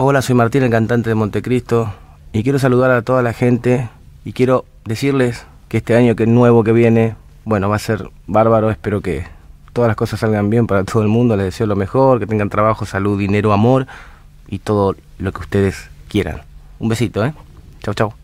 Hola, soy Martín, el cantante de Montecristo, y quiero saludar a toda la gente y quiero decirles que este año que nuevo que viene, bueno, va a ser bárbaro, espero que todas las cosas salgan bien para todo el mundo, les deseo lo mejor, que tengan trabajo, salud, dinero, amor y todo lo que ustedes quieran. Un besito, ¿eh? Chau, chau.